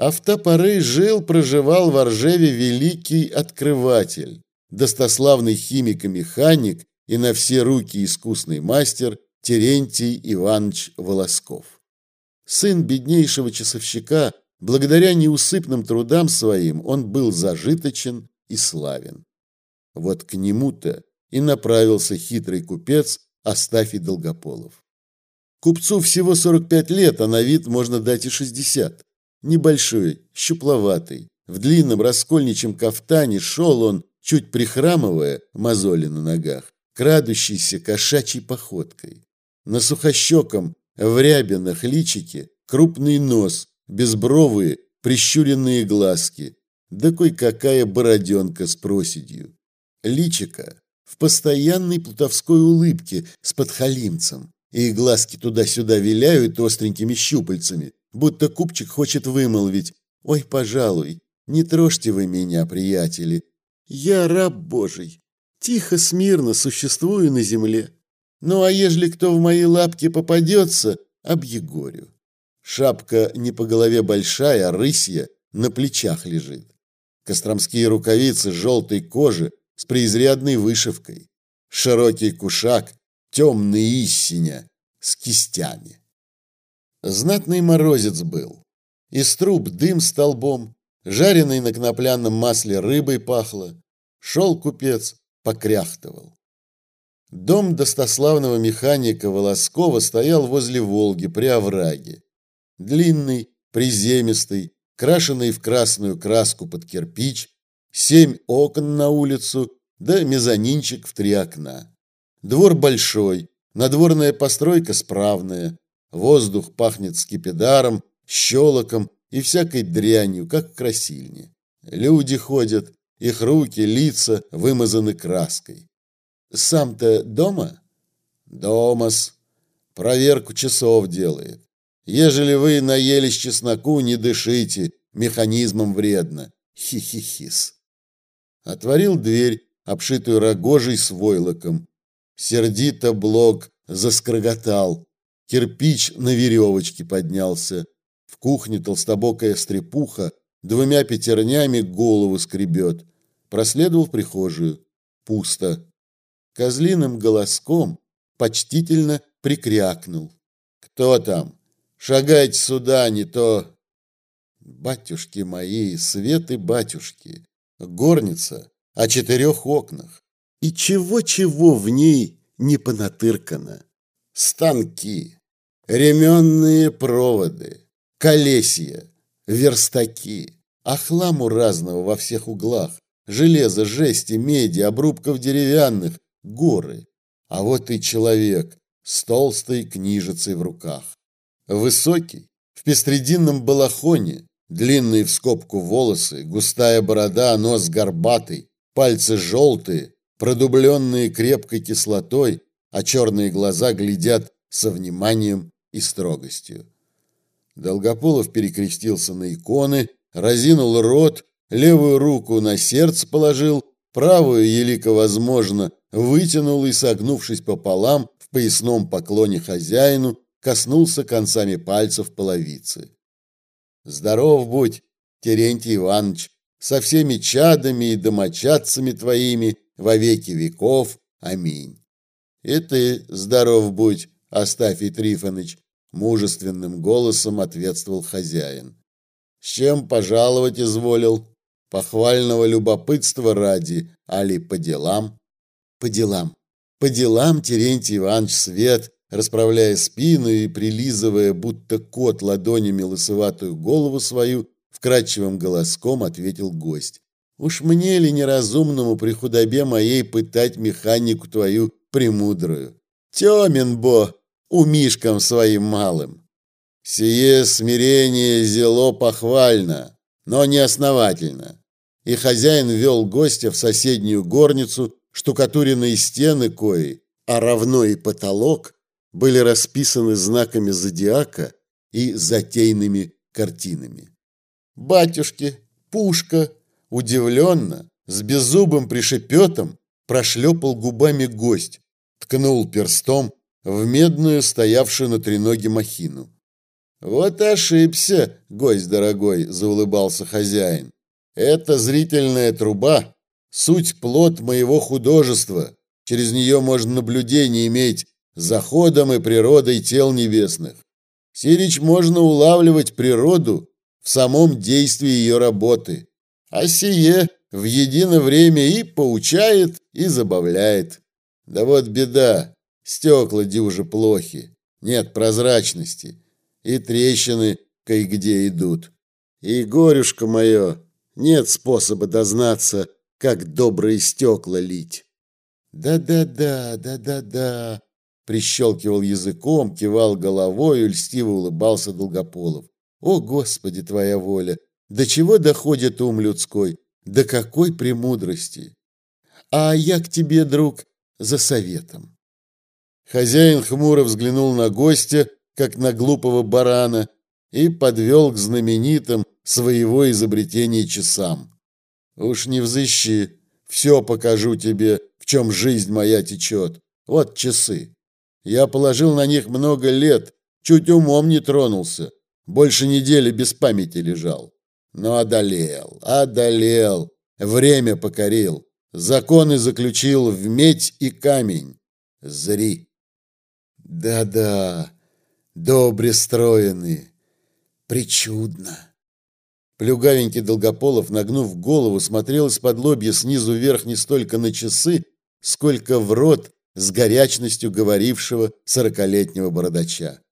А жил-проживал в Ржеве великий открыватель, достославный химик и механик и на все руки искусный мастер Терентий Иванович Волосков. Сын беднейшего часовщика, благодаря неусыпным трудам своим, он был зажиточен и славен. Вот к нему-то и направился хитрый купец Астафий Долгополов. Купцу всего 45 лет, а на вид можно дать и 60. Небольшой, щупловатый, в длинном раскольничьем кафтане шел он, чуть прихрамывая, мозоли на ногах, крадущейся кошачьей походкой. На сухощеком, в рябинах личике крупный нос, безбровые, прищуренные глазки, да кой-какая бороденка с проседью. Личика в постоянной плутовской улыбке с подхалимцем, и глазки туда-сюда виляют остренькими щупальцами, будто купчик хочет вымолвить «Ой, пожалуй, не трожьте вы меня, приятели, я раб Божий, тихо, смирно существую на земле. Ну а ежели кто в мои лапки попадется, объегорю». Шапка не по голове большая, а рысья на плечах лежит. Костромские рукавицы желтой кожи с преизрядной вышивкой. Широкий кушак, темный истиня, с кистями. Знатный морозец был. Из труб дым столбом, жареной на конопляном масле рыбой пахло. Шел купец, покряхтывал. Дом достославного механика Волоскова стоял возле Волги при овраге. Длинный, приземистый, крашенный в красную краску под кирпич, семь окон на улицу, да мезонинчик в три окна. Двор большой, надворная постройка справная, воздух пахнет скипидаром, щелоком и всякой дрянью, как в красильне. Люди ходят, их руки, лица вымазаны краской. Сам-то дома? Домас. Проверку часов делает. Ежели вы наелись чесноку, не дышите, механизмом вредно. Хи-хи-хис. Отворил дверь, обшитую рогожей с войлоком. Сердито блок заскроготал. Кирпич на веревочке поднялся. В кухне толстобокая стрепуха двумя пятернями голову скребет. Проследовал в прихожую. Пусто. Козлиным голоском почтительно прикрякнул. «Кто там? Шагайте сюда, не то...» Батюшки мои, светы батюшки, горница о четырех окнах. И чего-чего в ней не понатыркано. Станки, ременные проводы, колесья, верстаки, а хламу разного во всех углах, железа, жести, меди, обрубков деревянных, горы. А вот и человек с толстой книжицей в руках. Высокий, в пестрединном балахоне, длинные в скобку волосы, густая борода, нос горбатый, пальцы желтые, продубленные крепкой кислотой, а черные глаза глядят со вниманием и строгостью. Долгополов перекрестился на иконы, разинул рот, левую руку на сердце положил, правую, елико возможно, вытянул и, согнувшись пополам, в поясном поклоне хозяину, коснулся концами пальцев половицы. «Здоров будь, Терентий Иванович, со всеми чадами и домочадцами твоими во веки веков. Аминь». «И ты здоров будь, Астафий Трифоныч», мужественным голосом ответствовал хозяин. «С чем пожаловать изволил? Похвального любопытства ради, али по делам?» «По делам. По делам, Терентий Иванович Свет», расправляя спину и прилизывая, будто кот ладонями лысоватую голову свою, вкрадчивым голоском ответил гость. «Уж мне ли неразумному при худобе моей пытать механику твою премудрую? Темен, бо, умишкам своим малым. Сие смирение зело похвально, но не основательно. И хозяин вел гостя в соседнюю горницу, штукатуренные стены кои, а равно и потолок были расписаны знаками зодиака и затейными картинами. Батюшки, пушка, удивленно, с беззубым пришепетом прошлепал губами гость, ткнул перстом в медную, стоявшую на треноге махину. Вот ошибся, гость дорогой, заулыбался хозяин. Это зрительная труба, суть плод моего художества. Через нее можно наблюдение иметь за ходом и природой тел небесных. Сирич можно улавливать природу в самом действии ее работы, а сие в единое время и поучает, и забавляет. Да вот беда, стекла дюже плохи, нет прозрачности, и трещины кое-где идут. И горюшка мое, нет способа дознаться, как добрые стекла лить. Да-да-да, да-да-да, прищелкивал языком, кивал головой и льстиво улыбался Долгополов. О, Господи, твоя воля! До чего доходит ум людской? До какой премудрости! А я к тебе, друг, за советом. Хозяин хмуро взглянул на гостя, как на глупого барана, и подвел к знаменитым своего изобретения часам. Уж не взыщи, все покажу тебе, в чем жизнь моя течет. Вот часы. Я положил на них много лет, чуть умом не тронулся. Больше недели без памяти лежал. Но одолел, одолел, время покорил, законы заключил в медь и камень. Зри. Да-да, добре строены, причудно. Плюгавенький Долгополов, нагнув голову, смотрел из-под лобья снизу вверх не столько на часы, сколько в рот с горячностью говорившего сорокалетнего бородача.